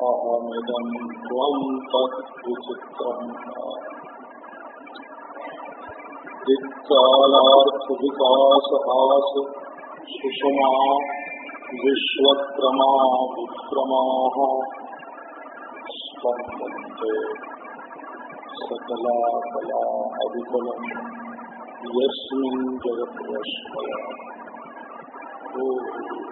అహమిదం త్వం తద్విచిత్రం దిక్కాళార్థవికాసాసు సుషమా విశ్వక్రమా విక్రమా స్పందంతే సకలా కళా అవిఫలం ఎస్మిన్ జగద్వశ్వయ जगद्वश्मया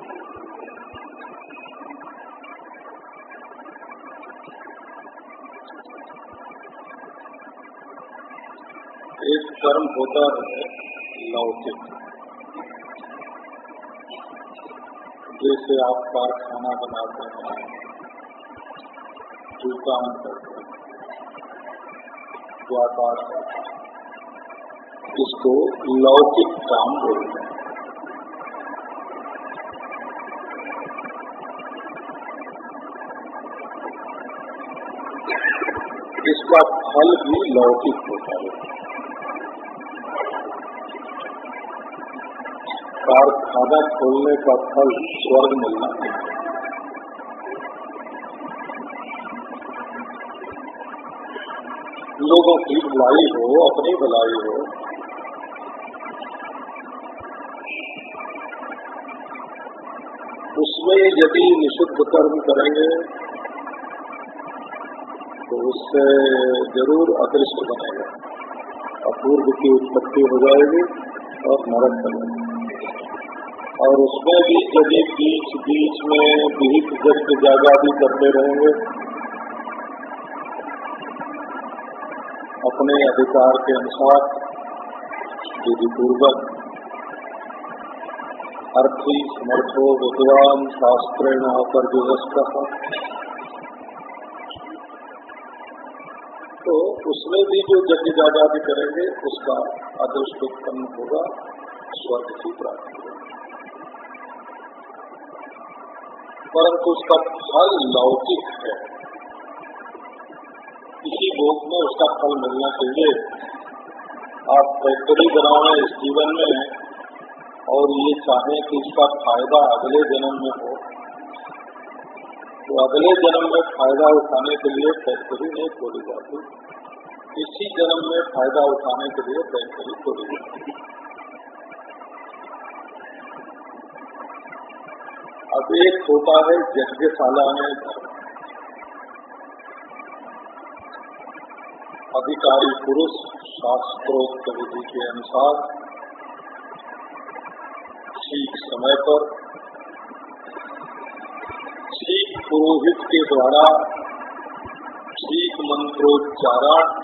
एक कर्म होता है लौकिक। जैसे आप कारखाना बनाते हैं दुकान करते हैं, व्यापार करते हैं, इसको लौकिक काम बोलते हैं। फल भी लौकिक होता है। कारखाना खोलने का फल स्वर्ग मिलना लोगों की भलाई हो, अपनी भलाई हो। उसमें यदि निषिद्ध कर्म करेंगे तो उससे ज़रूर अदृष्ट बनेगा। अपूर्व की उत्पत्ति हो जाएगी और नरक बनेगा और उसमें भी यदि बीच बीच में विहित जग जागा भी करते रहेंगे, अपने अधिकार के अनुसार विधि पूर्वक अर्थी समर्थो विद्वान शास्त्रेण पर उसमें भी जो यज्ञ जागा भी करेंगे, उसका अदृष्ट उत्पन्न होगा स्वर्ग की प्राप्ति परंतु उसका फल लौकिक है। इसी भोग में उसका फल मिलना चाहिए। आप फैक्ट्री बनाए इस जीवन में और ये चाहें कि इसका फ़ायदा अगले जन्म में हो तो अगले जन्म में फ़ायदा उठाने के लिए फैक्ट्री नहीं खोली जाती। इसी जन्म में फ़ायदा उठाने के लिए फैक्ट्री खोली जाती अब एक होता है यज्ञशाला में अधिकारी पुरुष शास्त्रोक्त विधि के अनुसार ठीक समय पर ठीक पुरोहित के द्वारा ठीक मंत्रोच्चारण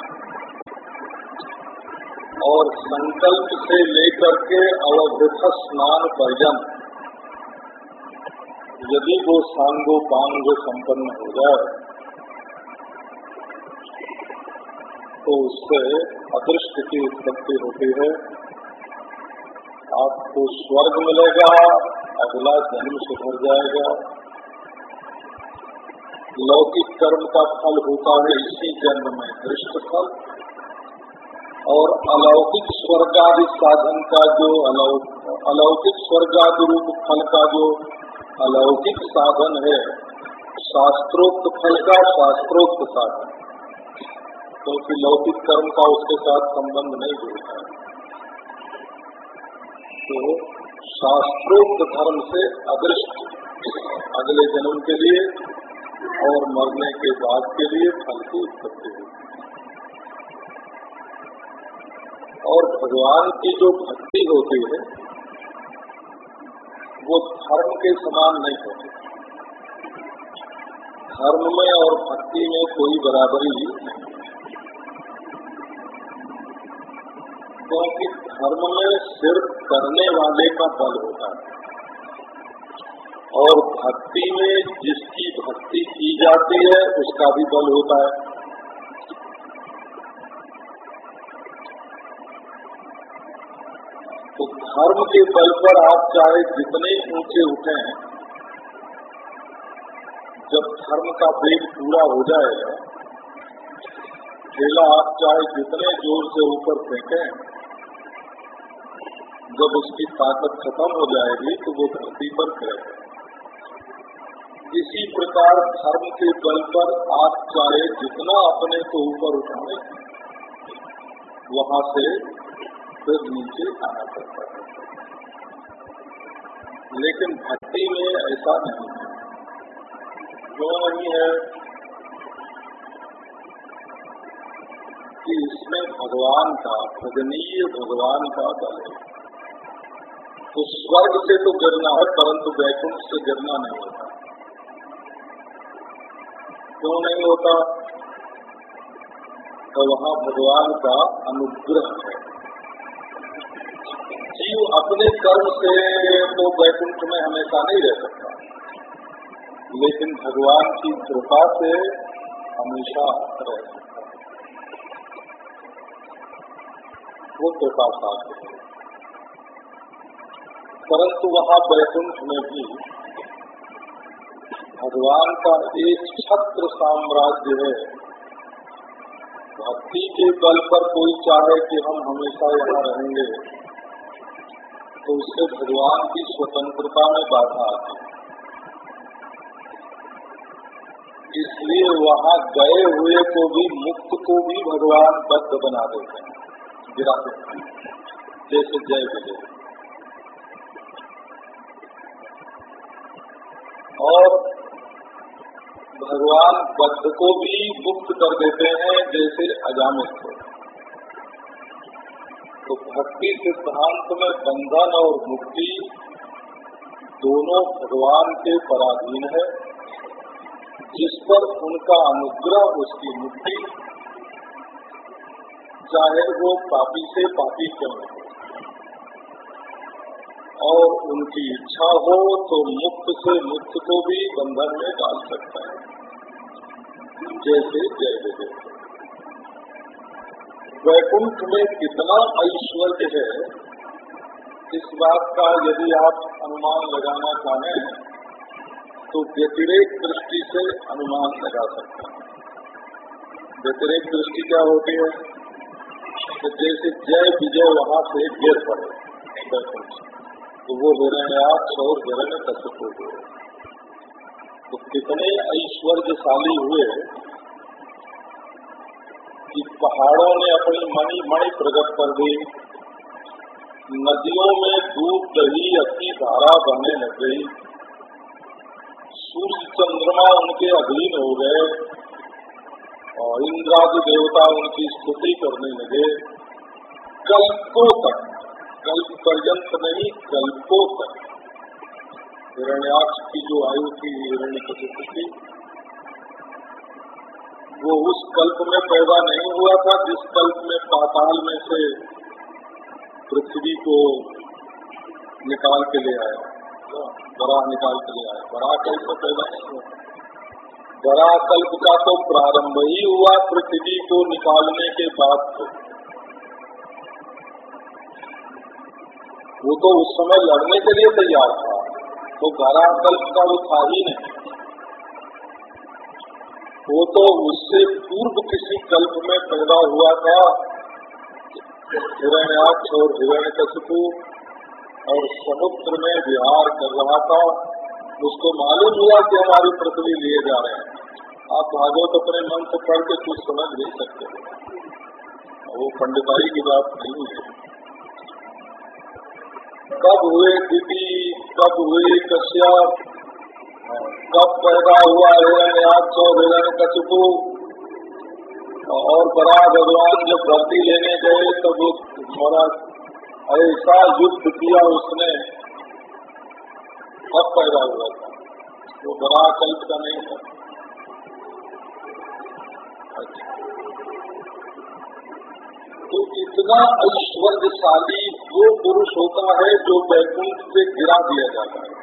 और संकल्प से लेकर के अवधृत स्नान पर्यंत, यदि वो सांगो पांग संपन्न हो जाए तो उससे अदृष्ट की उत्पत्ति होती है। आपको स्वर्ग मिलेगा, अगला जन्म सुधर जाएगा। लौकिक कर्म का फल होता है इसी जन्म में, दृष्ट फल। और अलौकिक स्वर्गादि साधन का जो अलौकिक स्वर्गादि रूप फल का जो अलौकिक साधन है, शास्त्रोक्त फल का शास्त्रोक्त साधन। क्योंकि तो लौकिक कर्म का उसके साथ संबंध नहीं जुड़ता है। तो शास्त्रोक्त धर्म से अदृष्ट अगले जन्म के लिए और मरने के बाद के लिए फल की उत्पत्ति होती और भगवान की जो भक्ति होती है, वो धर्म के समान नहीं होती। धर्म में और भक्ति में कोई बराबरी नहीं क्योंकि धर्म में सिर्फ़ करने वाले का बल होता है। और भक्ति में जिसकी भक्ति की जाती है, उसका भी बल होता है। धर्म के बल पर आप चाहे जितने ऊँचे उठे हैं जब धर्म का वेग पूरा हो जाएगा ठेला आप चाहे जितने ज़ोर से ऊपर फेंके, जब उसकी ताकत खत्म हो जाएगी तो वो धरती पर गिरेगा इसी प्रकार धर्म के बल पर आप चाहे जितना अपने को ऊपर उठाए, वहाँ से फिर नीचे आना पड़ता है लेकिन भक्ति में ऐसा नहीं है। क्यों नहीं है कि इसमें भगवान का, भजनीय भगवान का बल है। तो स्वर्ग से तो गिरना है, परंतु वैकुंठ से गिरना नहीं होता। क्यों नहीं होता? तो वहाँ भगवान का अनुग्रह है। जीव अपने कर्म से तो वैकुंठ में हमेशा नहीं रह सकता। लेकिन भगवान की कृपा से हमेशा रह सकता वो कृपा साथ है। परंतु वहाँ वैकुंठ में भी भगवान का एक छत्र साम्राज्य है। भक्ति के बल पर कोई चाहे कि हम हमेशा यहाँ रहेंगे। तो उससे भगवान की स्वतंत्रता में बाधा आती है। इसलिए वहाँ गए हुए को भी, मुक्त को भी भगवान बद्ध बना देते हैं। गिरा देते हैं। जैसे जय विजय और भगवान बद्ध को भी मुक्त कर देते हैं, जैसे अजामित को। तो भक्ति सिद्धांत में बंधन और मुक्ति दोनों भगवान के पराधीन है। जिस पर उनका अनुग्रह, उसकी मुक्ति, चाहे वो पापी से पापी क्यों हो। और उनकी इच्छा हो तो मुक्त से मुक्त को भी बंधन में डाल सकता है। जैसे जय विजय वैकुंठ में कितना ऐश्वर्य है, इस बात का यदि आप अनुमान लगाना चाहें तो व्यतिरेक दृष्टि से अनुमान लगा सकते हैं। व्यतिरेक दृष्टि क्या होती है? कि जैसे जय विजय वहाँ से गिर पड़े तो वो हिरण्याक्ष और हिरण्य कश्यप हो गए। तो कितने ऐश्वर्यशाली हुए कि पहाड़ों ने अपनी मणि मणि प्रकट कर दी। नदियों में दूध दही अच्छी धारा बहने लग गई। सूर्य चंद्रमा उनके अधीन हो गए और इंद्रादि देवता उनकी स्तुति करने लगे। कल्पों तक, कल्प पर्यंत नहीं, कल्पों तक। हिरण्याक्ष की जो आयु थी, हिरण्य की वो उस कल्प में पैदा नहीं हुआ था जिस कल्प में पाताल में से पृथ्वी को निकाल के ले आया। बरा निकाल के ले आया। बरा कैसे पैदा नहीं हुआ। धराकल्प का तो प्रारंभ ही हुआ पृथ्वी को निकालने के बाद तो वो तो उस समय लड़ने के लिए तैयार था। तो धराकल्प का वो था ही नहीं। वो तो उससे पूर्व किसी कल्प में पैदा हुआ था। हिरण्याक्ष और हिरण्य कशपू और समुद्र में विहार कर रहा था। उसको मालूम हुआ कि हमारी पृथ्वी लिए जा रहे हैं। आप भागवत अपने मन से पढ़ के कुछ समझ नहीं सकते। वो पंडिताई की बात नहीं है। कब हुए दीदी, कब हुए कश्या कब पैदा हुआ हिरण आठ सौ हिरण कचपू और बड़ा भगवान जब भर्ती लेने गए तो वो हमारा ऐसा युद्ध किया उसने, कब पैदा हुआ था? वो बड़ा कल्प का नहीं अच्छा। तो इतना ऐश्वर्यशाली वो पुरुष होता है जो बैकुंठ से गिरा दिया जाता है।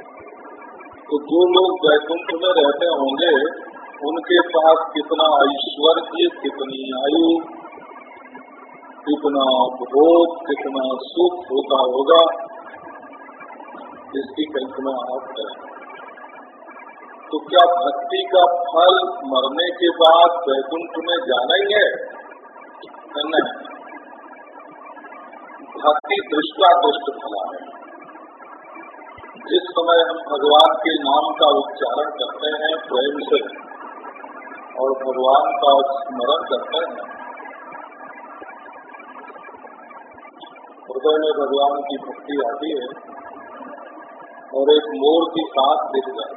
तो जो लोग वैकुंठ में रहते होंगे, उनके पास कितना ऐश्वर्य, कितनी आयु, कितना भोग कितना सुख होता होगा, इसकी कल्पना आप करें। तो क्या भक्ति का फल मरने के बाद वैकुंठ में जाना ही है? नहीं। भक्ति दृष्टा दुष्ट फला है। जिस समय हम भगवान के नाम का उच्चारण करते हैं प्रेम से। और भगवान का स्मरण करते हैं। हृदय में भगवान की भक्ति आती है और एक मोर की पात दिख जाए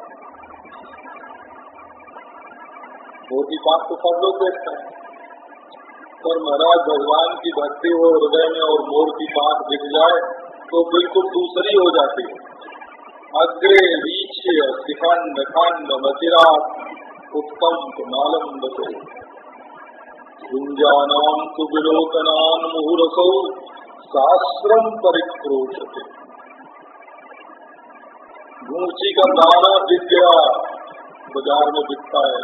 मोर की पात तो सब लोग देखते हैं। पर महाराज, भगवान की भक्ति हो हृदय में और मोर की पात दिख जाए तो बिल्कुल दूसरी हो जाती है। अग्रे रीछे शिखंड खंड मथिरा उत्तम नालम बसो गुंजानाम कुबिलोकनान मुहूर्सौ शास्त्रम परिक्रोशते मूर्ति का दाना बिक गया बाज़ार में बिकता है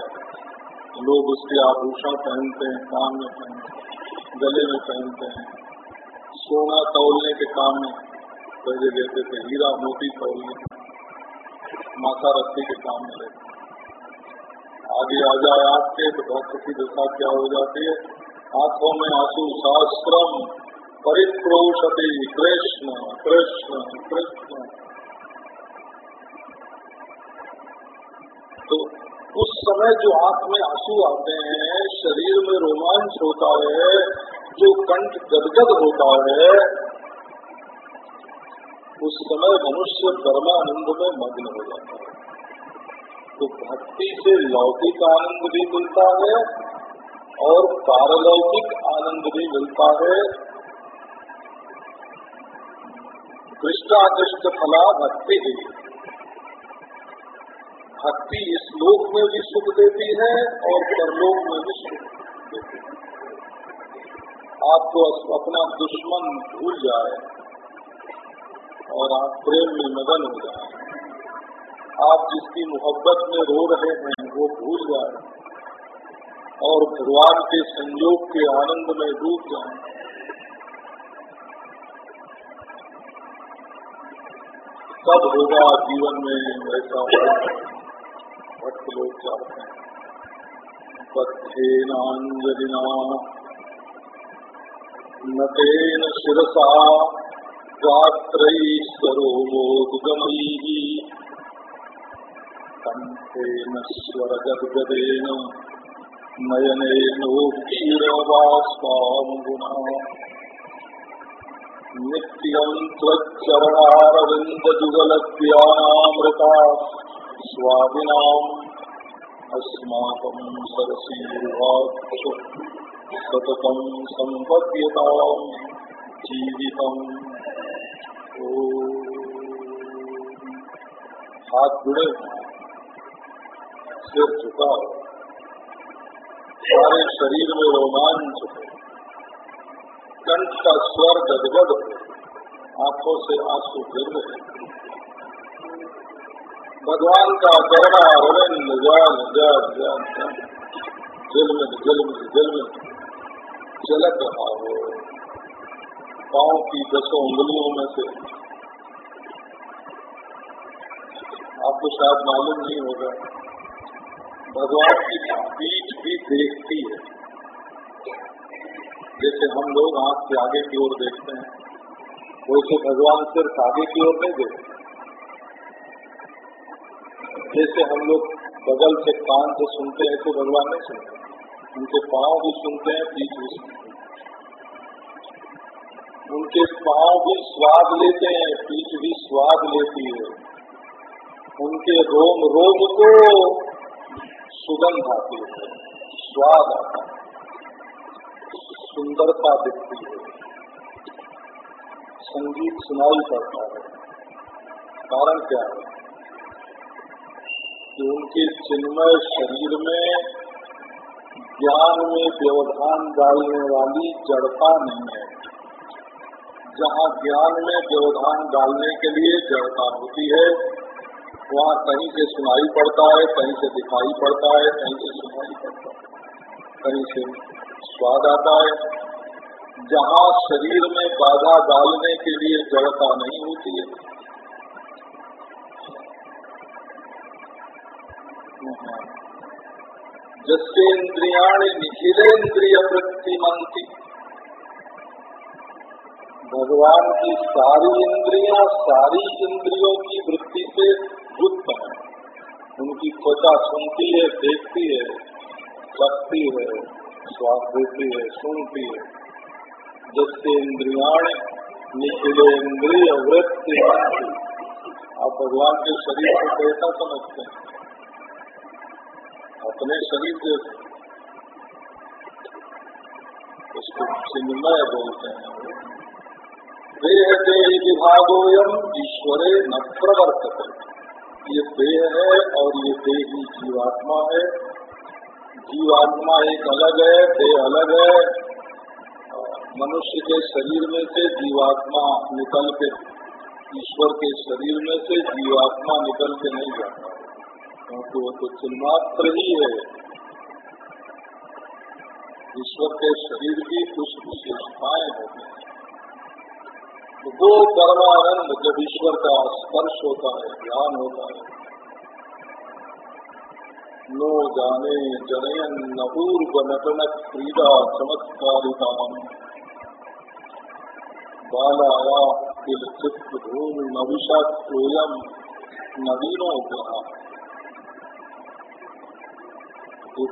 लोग उसके आभूषण पहनते हैं, काम में पहनते हैं, गले में पहनते हैं। सोना तोलने के काम में पहले देते थे, हीरा मोती तोलने माथा रस्सी के काम में रहते आगे आ जाए आपके तो भक्त की दशा क्या हो जाती है? आँखों में आँसू, शास्त्रम परिक्रोशति कृष्ण कृष्ण कृष्ण। तो उस समय जो आँख में आँसू आते हैं, शरीर में रोमांच होता है, जो कंठ गदगद होता है उस समय मनुष्य धर्मानंद में मग्न हो जाता है। तो भक्ति से लौकिक आनंद भी मिलता है और पारलौकिक आनंद भी मिलता है। कृष्णाकृष्ट फला भक्ति ही भक्ति इस लोक में भी सुख देती है और परलोक में भी सुख देती है। आपको अपना दुश्मन भूल जाए। और आप प्रेम में मगन हो जाए। आप जिसकी मोहब्बत में रो रहे हैं, वो भूल जाए। और भगवान के संयोग के आनंद में डूब जाए। कब होगा जीवन में ऐसा भक्त लोग चाहते हैं। पथेनाजलिना नतेन शिरसा। గాత్రైశ్వరో మోదుగమైః కంఠేన స్వరగద్గదేన నయనేనోక్షీరవాస్వాంబునా నిత్యం త్వచ్చరణారవిందజుగలద్యానామృతా స్వామినాం అస్మాకం సరసీర్వాక్ష. సతతం సంపద్యతాం జీవితం हाथ जुड़े सिर झुका हो सारे शरीर में रोमांच हो कंठ का स्वर गदगद हो आँखों से आँसू गिर रहे भगवान का करना रविंद जान जान जान जल में जल में जल में रहा हो पाँव की दसों उंगलियों में से। आपको शायद मालूम नहीं होगा। भगवान की पीठ भी देखती है। जैसे हम लोग आँख के आगे की ओर देखते हैं, वैसे भगवान सिर्फ़ आगे की ओर नहीं देखते। जैसे हम लोग बगल से कान से सुनते हैं तो भगवान नहीं सुनते। उनके पाँव भी सुनते हैं पीठ भी सुनते हैं। उनके पाँव भी स्वाद लेते हैं, पीठ भी स्वाद लेती है। उनके रोम रोम को सुगंध आती है, स्वाद आता है, सुंदरता दिखती है। संगीत सुनाई पड़ता है। कारण क्या है? कि उनके चिन्मय शरीर में, ज्ञान में, व्यवधान डालने वाली जड़ता नहीं है। जहाँ ज्ञान में व्यवधान डालने के लिए जड़ता होती है, वहाँ कहीं से सुनाई पड़ता है, कहीं से दिखाई पड़ता है, कहीं से सुनाई पड़ता है, कहीं से स्वाद आता है। जहाँ शरीर में बाधा डालने के लिए जड़ता नहीं होती है। जस्ेन्द्रियाणी निखिलेन्द्रिय वृत्तिमंती भगवान की सारी इंद्रिया, सारी इंद्रियों की वृत्ति से युक्त है। उनकी त्वचा सुनती है, देखती है लगती है स्वाद देती है, सुनती है। जैसे इंद्रियाण निखिलेन्द्रिय वृत्ति आप भगवान के शरीर को कैसा समझते हैं? अपने शरीर से उसको चिन्मय बोलते हैं। देह देह विभागोयम ईश्वरे न प्रवर्तक ये देह है और ये देही जीवात्मा है। जीवात्मा एक अलग है, देह अलग है। मनुष्य के शरीर में से जीवात्मा निकल के, ईश्वर के शरीर में से जीवात्मा निकल के नहीं जाता। क्योंकि वो तो चिन्मात्र ही है। ईश्वर के शरीर की कुछ विशेषताएँ होती हैं। वो परमानंद जब ईश्वर का स्पर्श होता है, ज्ञान होता है। नो जाने जनयन नपूर्व नटन क्रीड़ा चमत्कारिता बालाया किल चित्र भूमि नविषा नवीनो ग्रह।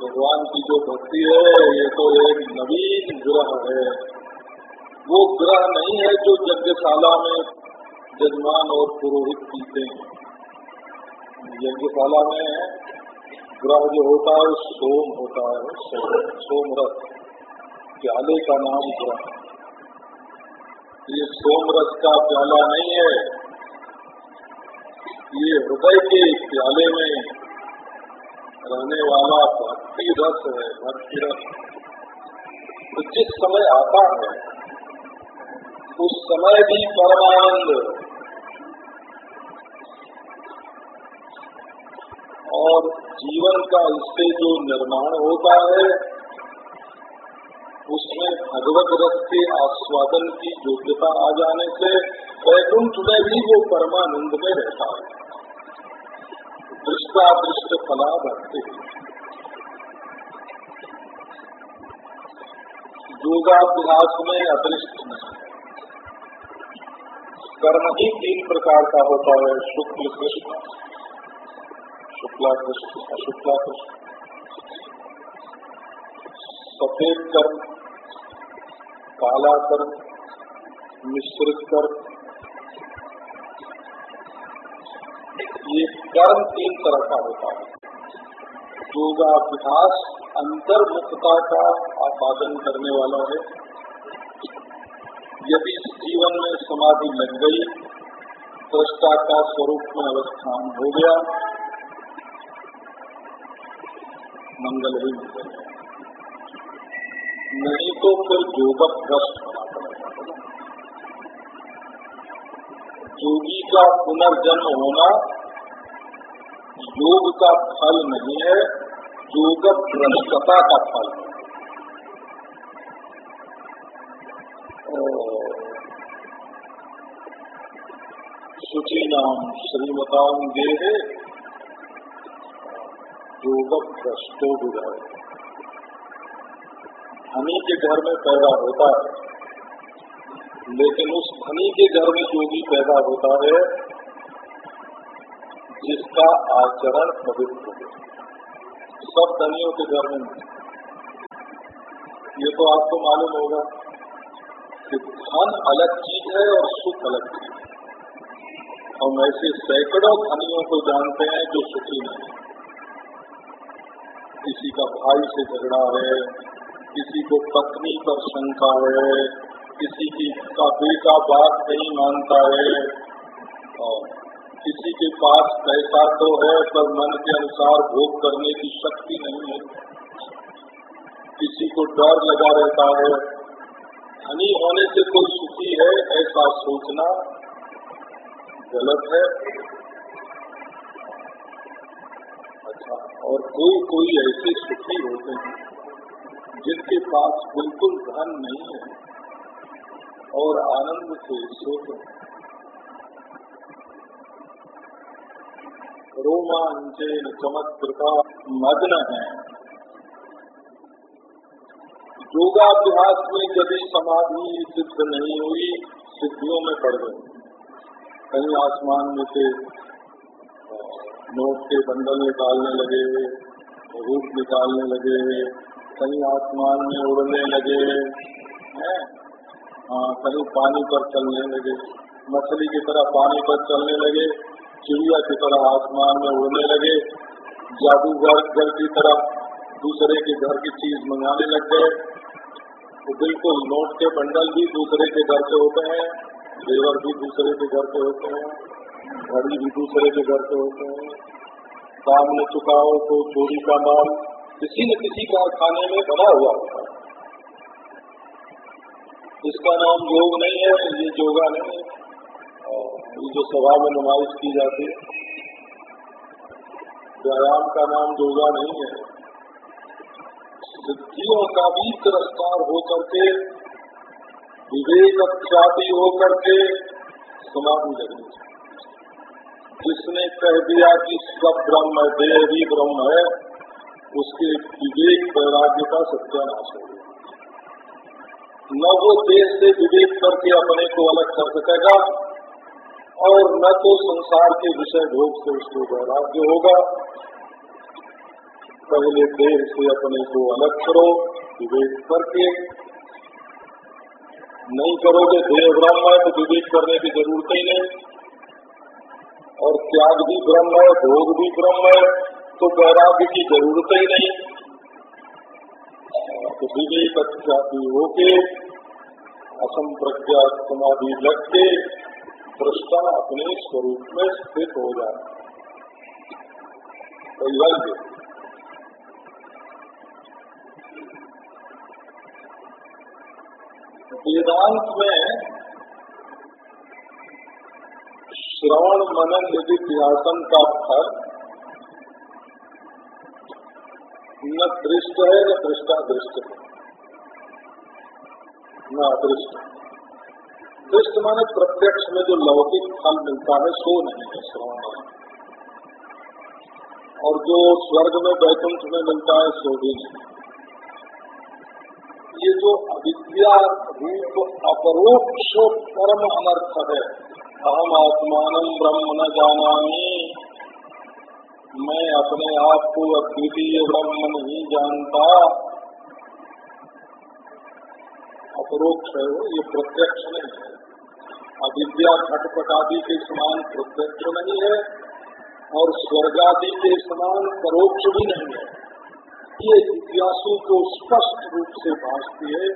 भगवान की जो भक्ति है, ये तो एक नवीन ग्रह है। वो ग्रह नहीं है जो यज्ञशाला में जजमान और पुरोहित पीते हैं। यज्ञशाला में ग्रह जो होता है, सोम होता है सोमरस प्याले का नाम ग्रह। ये सोमरस का प्याला नहीं है। ये हृदय के प्याले में रहने वाला भक्ति रस है भक्ति रस तो जिस समय आता है उस समय भी परमानंद। और जीवन का इससे जो निर्माण होता है, उसमें भगवत रस के आस्वादन की योग्यता आ जाने से वैकुंठ में भी वो परमानंद में रहता है। दृष्टादृष्ट फला भक्ति। योगाभ्यास में अदृष्ट कर्म ही तीन प्रकार का होता है, शुक्ल कृष्ण। शुक्ला कृष्ण, अशुक्ला कृष्ण। सफ़ेद कर्म, काला कर्म, मिश्रित कर्म। ये कर्म तीन तरह का होता है। योगाभ्यास, अंतर्मुखता का आपादन करने वाला है। जीवन में समाधि लग गई दृष्टा का स्वरूप में अवस्थान हो गया मंगल ही नहीं तो फिर होना पड़ेगा। योगी का पुनर्जन्म होना, योग का फल नहीं है योग भ्रष्टता का फल है। शुचि नाम श्रीमताम गे योग भ्रष्टो विधाय धनी के घर में पैदा होता है, लेकिन उस धनी के घर में योगी पैदा होता है, जिसका आचरण पवित्र हो। सब धनियों के घर में ये तो आपको मालूम होगा कि धन अलग चीज़ है और सुख अलग चीज़ है। हम ऐसे सैकड़ों धनियों को जानते हैं जो सुखी नहीं किसी का भाई से झगड़ा है, किसी को पत्नी पर शंका है, किसी की का बेटा बात नहीं मानता है, और किसी के पास पैसा तो है, पर मन के अनुसार भोग करने की शक्ति नहीं है। किसी को डर लगा रहता है। धनी होने से कोई सुखी है, ऐसा सोचना गलत है। अच्छा और कोई कोई ऐसे सुखी होते हैं जिनके पास बिल्कुल धन नहीं है और आनंद से सोते हैं। रोमांचन चमत्कृता मग्न है। योगाभ्यास में यदि समाधि सिद्ध नहीं हुई, सिद्धियों में पड़ गई। कहीं आसमान में से नोट के बंडल निकालने लगे, रूप निकालने लगे, कहीं आसमान में उड़ने लगे, हैं? कहीं पानी पर चलने लगे, मछली की तरह पानी पर चलने लगे, चिड़िया की तरह आसमान में उड़ने लगे, जादूगर घर की तरह दूसरे के घर की चीज़ मंगाने लग गए। तो बिल्कुल नोट के बंडल भी दूसरे के घर से होते हैं। देवर भी दूसरे के घर के होते हैं घड़ी भी दूसरे के घर के होते हैं। काम न चुकाओ तो चोरी का माल किसी न किसी कारखाने में बना हुआ होता है। इसका नाम योग नहीं है ये योगा नहीं है। ये जो सभा में नुमाइश की जाती है, व्यायाम का नाम योगा नहीं है। सिद्धियों का भी तिरस्कार होकर करके विवेक ख्याति होकर के समाधि लगनी जिसने कह दिया कि सब ब्रह्म है भी ब्रह्म है, उसके विवेक वैराग्य का सत्यानाश हो गया न वो देह से विवेक करके अपने को अलग कर सकेगा, और न तो संसार के विषय भोग से उसको वैराग्य होगा। पहले देह से अपने को अलग करो, विवेक करके नहीं करोगे देह ब्रह्म है तो विवेक करने की ज़रूरत ही नहीं। और त्याग भी ब्रह्म है, भोग भी ब्रह्म है तो वैराग्य की ज़रूरत ही नहीं। तो विवेक अत्यादि होके असम प्रज्ञा समाधि लग के दृष्टा अपने स्वरूप में स्थित हो जाए। वैराग्य। वेदांत में श्रवण मनन निधिध्यासन का फल न दृष्ट है, न दृष्टा दृष्ट है। न अदृष्ट। दृष्ट माने प्रत्यक्ष में जो लौकिक फल मिलता है, सो नहीं है श्रवण मनन और जो स्वर्ग में, वैकुंठ में मिलता है, सो भी नहीं ये जो अविद्या रूप अपरोक्ष परम अनर्थ है अहम आत्मान ब्रह्म न जाना मैं अपने आप को अद्वितीय ब्रह्म नहीं जानता। अपरोक्ष है वो, ये प्रत्यक्ष नहीं है। अविद्या घटपट आदि के समान प्रत्यक्ष नहीं है और स्वर्ग आदि के समान परोक्ष भी नहीं है। ये जिज्ञासु को स्पष्ट रूप से भाषती है।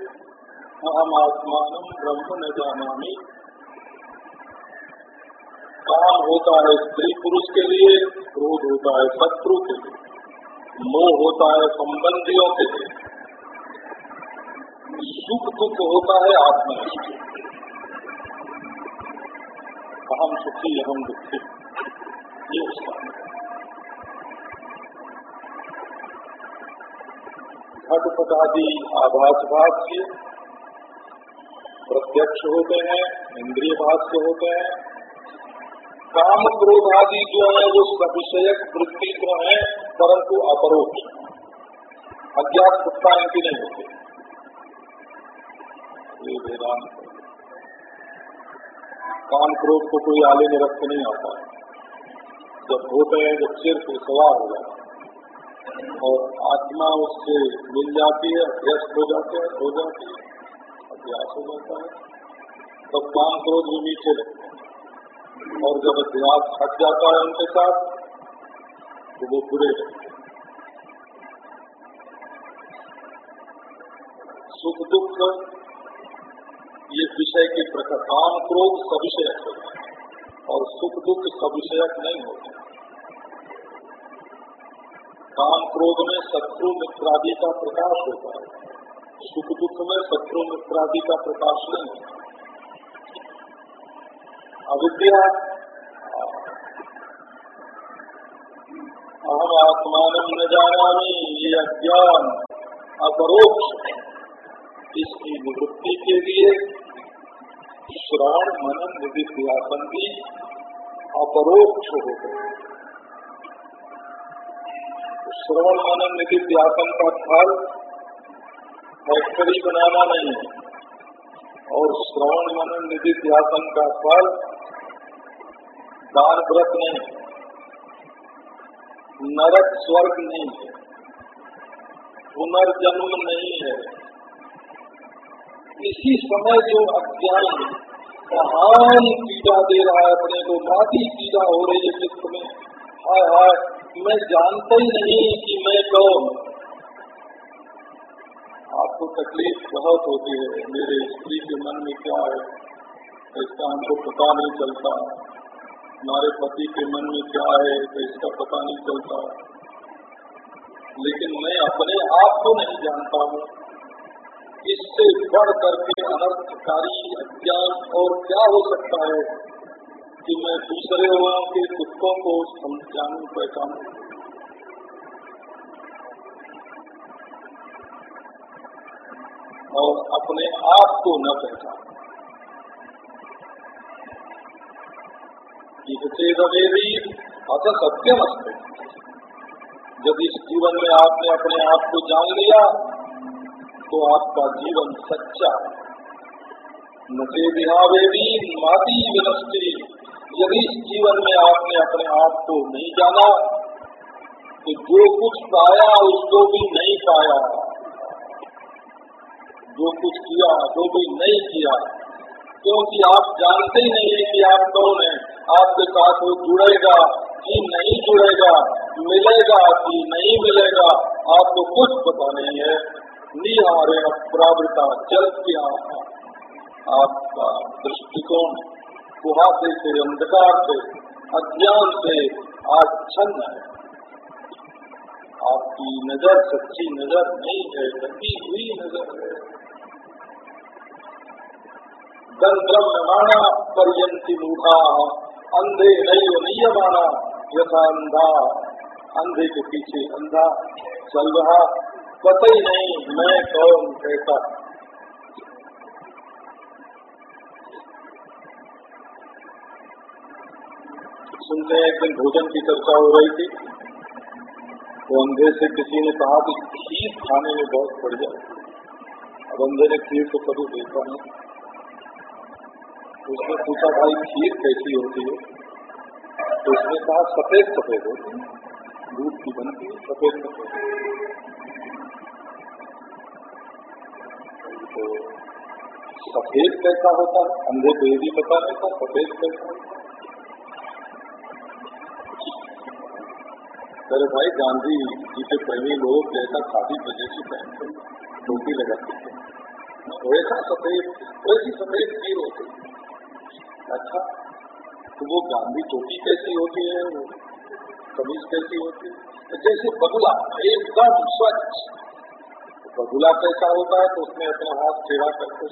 अहम आत्मान ब्रह्म न जानामी। काम होता है स्त्री पुरुष के लिए, क्रोध होता है शत्रु के लिए। मोह होता है संबंधियों के लिए। सुख दुख होता है आत्मनिष्ठ। अहम सुखी अहम दुखी। ये उसका घटपट आदि आभास भाष्य प्रत्यक्ष होते हैं इंद्रिय भाष्य होते हैं। काम क्रोध आदि जो है, वो सविषयक वृत्ति तो है, परंतु अपरोक्ष। अज्ञात सत्ता इनकी नहीं होती। काम क्रोध को कोई आले में रख नहीं आता। जब होते हैं, जब सिर्फ़ सवार हो जाता और आत्मा उससे मिल जाती है अभ्यस्त हो जाते हैं हो जाती है। अभ्यास हो जाता है। तब काम क्रोध भी नीचे लगते हैं। और जब अभ्यास हट जाता है उनके साथ तो वो बुरे लगते सुख दुख, ये विषय के प्रकार काम क्रोध सविषयक होते हैं। और सुख दुख सविषयक नहीं होते। काम क्रोध में शत्रु मित्रादि का प्रकाश होता है। सुख दुख में शत्रु मित्रादि का प्रकाश नहीं अविद्या, अहम आत्मान न जाना ये अज्ञान अपरोक्ष इसकी निवृत्ति के लिए श्रवण मनन निधिध्यासन भी अपरोक्ष हो। गए श्रवण मनन निधि व्यापन का फल फैक्ट्री बनाना नहीं है और श्रवण मनन निधि व्यापन का फल दान व्रत नहीं है। नरक स्वर्ग नहीं है पुनर्जन्म नहीं है इसी समय जो अज्ञान महान पीड़ा दे रहा है, अपने को माती पीड़ा हो रही है चित्त में। हाय हाय मैं जानता ही नहीं कि मैं कौन। आपको तकलीफ़ बहुत होती है। मेरे स्त्री के मन में क्या है? इसका हमको पता नहीं चलता। हमारे पति के मन में क्या है तो इसका पता नहीं चलता। लेकिन मैं अपने आप को नहीं जानता हूँ। इससे बढ़ करके अनर्थकारी अज्ञान और क्या हो सकता है? कि मैं दूसरे लोगों के दुखों को समझानू पहचानू और अपने आप को न पहचान। चेदेवी अथ सत्यम अस्ते जब इस जीवन में आपने अपने आप को जान लिया तो आपका जीवन सच्चा न चेदिहावेदी माती विनष्टि। यदि इस जीवन में आपने अपने आप को नहीं जाना तो जो कुछ पाया, उसको भी नहीं पाया। जो कुछ किया जो भी नहीं किया। क्योंकि आप जानते ही नहीं है कि आप कौन है। आपके साथ वो जुड़ेगा कि नहीं जुड़ेगा, मिलेगा कि नहीं मिलेगा, आपको कुछ पता नहीं है। निहारे प्रावृता जल क्या आपका दृष्टिकोण। कुहासे से अंधकार से, अज्ञान से आच्छन्न है। आपकी नज़र सच्ची नज़र नहीं है ढकी हुई नज़र है। माना पर्यंती मूढ़ा, अंधे नहीं नहीं माना यथा अंधा। अंधे के पीछे अंधा चल रहा, पता ही नहीं मैं कौन, कैसा। सुनते हैं, एक दिन भोजन की चर्चा हो रही थी। तो अंधे से किसी ने कहा कि खीर खाने में बहुत बढ़िया अब अंधे ने खीर को कभी देखा नहीं। उसने पूछा, भाई, खीर कैसी होती है? तो उसने कहा, सफ़ेद सफ़ेद होती है। दूध की बनती है, सफ़ेद सफ़ेद तो सफ़ेद कैसा होता है? अंधे को ये भी पता नहीं सफ़ेद कैसा होता अरे भाई गांधी जी के प्रेमी लोग जैसा खादी विदेशी पहनते टोपी लगाते थे वैसा सफ़ेद, वैसी सफ़ेद खीर होती अच्छा तो वो गांधी टोपी कैसी होती है? वो कमीज कैसी होती है? जैसे बगुला, एकदम स्वच्छ। बगुला कैसा होता है तो उसने अपना हाथ टेढ़ा करके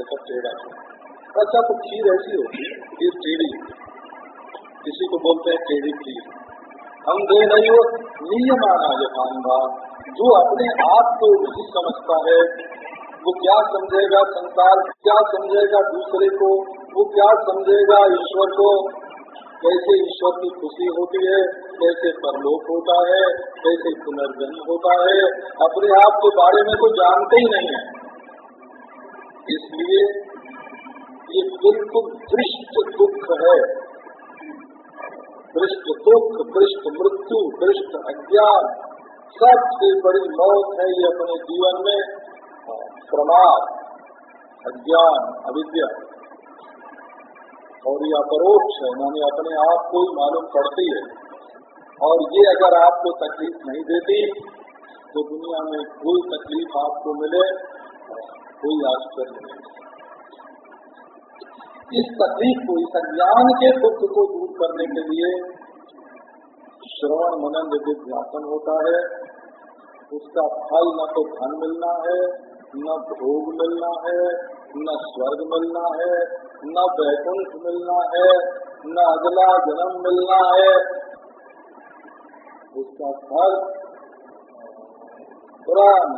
ऐसा टेढ़ा अच्छा तो खीर ऐसी होती है, खीर टेढ़ी। किसी को बोलते हैं टेढ़ी खीर। अंधे नहीं हो नियमाना यथांधा जो अपने आप को नहीं समझता है, वो क्या समझेगा संसार, क्या समझेगा दूसरे को, वो क्या समझेगा ईश्वर को? कैसे ईश्वर की खुशी होती है, कैसे परलोक होता है, कैसे पुनर्जन्म होता है, अपने आप के बारे में तो जानते ही नहीं है। इसलिए ये बिल्कुल दृष्ट दुख है। दृष्ट दुख दृष्ट मृत्यु दृष्ट अज्ञान सबसे बड़ी मौत है ये अपने जीवन में। प्रमाद, अज्ञान, अविद्या। और ये अपरोक्ष है, मानी अपने आप को ही मालूम पड़ती है। और ये अगर आपको तकलीफ़ नहीं देती तो दुनिया में कोई तकलीफ़ आपको मिले, कोई आश्चर्य नहीं। इस तकलीफ़ को, इस अज्ञान के दुख को करने के लिए श्रवण मनन यदि ध्यान होता है, उसका फल न तो धन मिलना है, न भोग मिलना है, न स्वर्ग मिलना है, न वैकुंठ मिलना है, न अगला जन्म मिलना है। उसका फल पुराण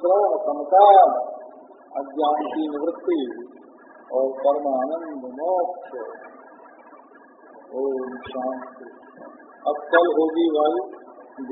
श्रवण समकार अज्ञान की निवृत्ति और परमानंद मोक्ष। ओम शांति। अब कल होगी वायु।